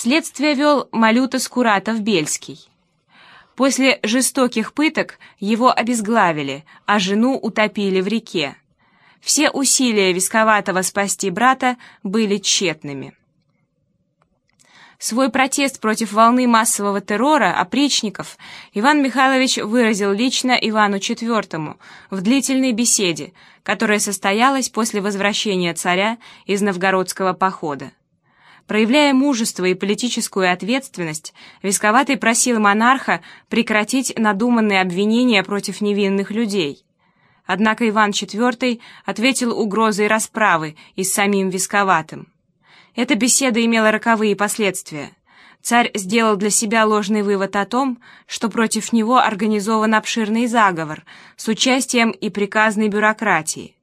Следствие вел Малюта Скуратов-Бельский. После жестоких пыток его обезглавили, а жену утопили в реке. Все усилия Висковатого спасти брата были тщетными. Свой протест против волны массового террора опричников Иван Михайлович выразил лично Ивану IV в длительной беседе, которая состоялась после возвращения царя из новгородского похода. Проявляя мужество и политическую ответственность, Висковатый просил монарха прекратить надуманные обвинения против невинных людей. Однако Иван IV ответил угрозой расправы и с самим Висковатым. Эта беседа имела роковые последствия. Царь сделал для себя ложный вывод о том, что против него организован обширный заговор с участием и приказной бюрократии.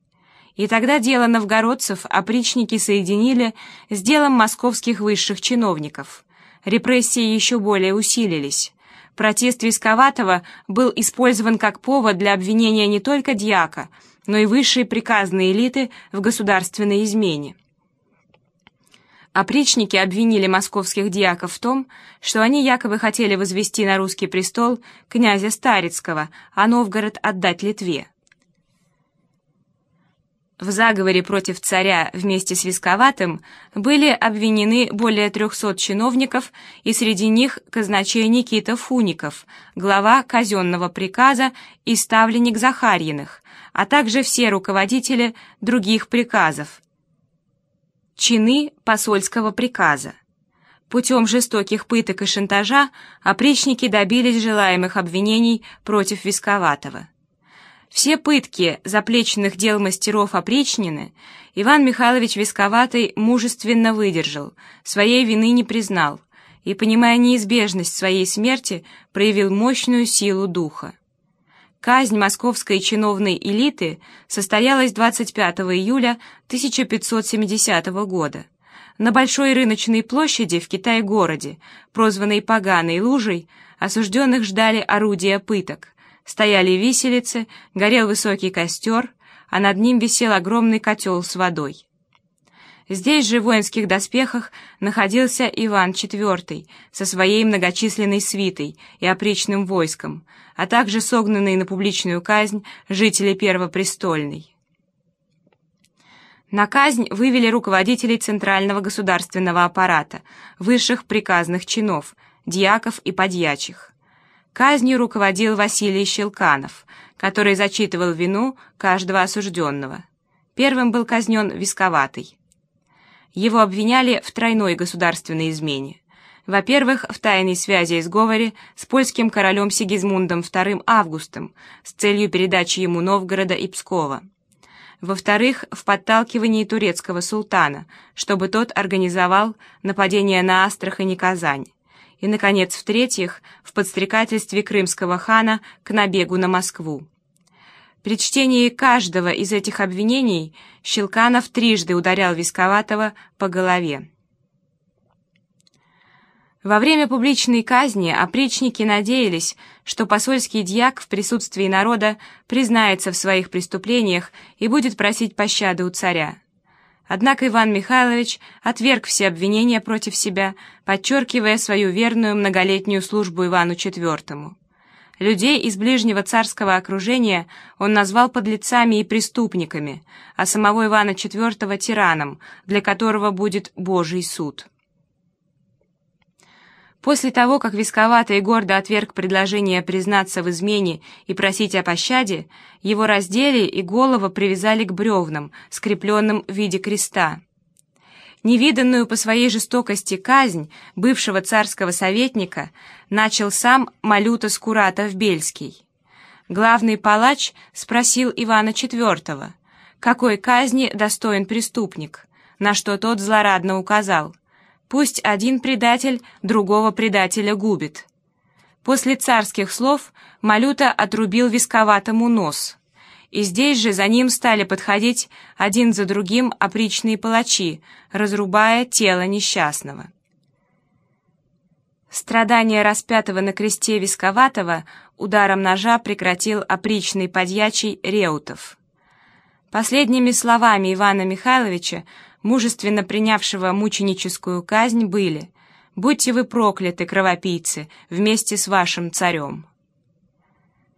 И тогда дело новгородцев опричники соединили с делом московских высших чиновников. Репрессии еще более усилились. Протест Висковатого был использован как повод для обвинения не только дьяка, но и высшей приказной элиты в государственной измене. Опричники обвинили московских дьяков в том, что они якобы хотели возвести на русский престол князя Старицкого, а Новгород отдать Литве. В заговоре против царя вместе с Висковатым были обвинены более 300 чиновников, и среди них казначей Никита Фуников, глава казенного приказа и ставленник Захарьиных, а также все руководители других приказов, чины посольского приказа. Путем жестоких пыток и шантажа опричники добились желаемых обвинений против Висковатого. Все пытки заплеченных дел мастеров опричнины Иван Михайлович Висковатый мужественно выдержал, своей вины не признал и, понимая неизбежность своей смерти, проявил мощную силу духа. Казнь московской чиновной элиты состоялась 25 июля 1570 года. На Большой рыночной площади в Китай-городе, прозванной Поганой лужей, осужденных ждали орудия пыток. Стояли виселицы, горел высокий костер, а над ним висел огромный котел с водой. Здесь же в воинских доспехах находился Иван IV со своей многочисленной свитой и опричным войском, а также согнанные на публичную казнь жители Первопрестольной. На казнь вывели руководителей центрального государственного аппарата, высших приказных чинов, дьяков и подьячих. Казнью руководил Василий Щелканов, который зачитывал вину каждого осужденного. Первым был казнен Висковатый. Его обвиняли в тройной государственной измене. Во-первых, в тайной связи и сговоре с польским королем Сигизмундом II Августом с целью передачи ему Новгорода и Пскова. Во-вторых, в подталкивании турецкого султана, чтобы тот организовал нападение на Астрахань и Казань и, наконец, в-третьих, в подстрекательстве крымского хана к набегу на Москву. При чтении каждого из этих обвинений Щелканов трижды ударял Висковатого по голове. Во время публичной казни опричники надеялись, что посольский дьяк в присутствии народа признается в своих преступлениях и будет просить пощады у царя. Однако Иван Михайлович отверг все обвинения против себя, подчеркивая свою верную многолетнюю службу Ивану IV. Людей из ближнего царского окружения он назвал подлецами и преступниками, а самого Ивана IV — тираном, для которого будет Божий суд. После того, как Висковатый гордо отверг предложение признаться в измене и просить о пощаде, его раздели и голову привязали к бревнам, скрепленным в виде креста. Невиданную по своей жестокости казнь бывшего царского советника начал сам Малюта Скуратов-Бельский. Главный палач спросил Ивана IV, какой казни достоин преступник, на что тот злорадно указал – Пусть один предатель другого предателя губит. После царских слов Малюта отрубил висковатому нос. И здесь же за ним стали подходить один за другим опричные палачи, разрубая тело несчастного. Страдания распятого на кресте Висковатого ударом ножа прекратил опричный подьячий Реутов. Последними словами Ивана Михайловича мужественно принявшего мученическую казнь, были Будьте вы прокляты, кровопийцы, вместе с вашим царем!»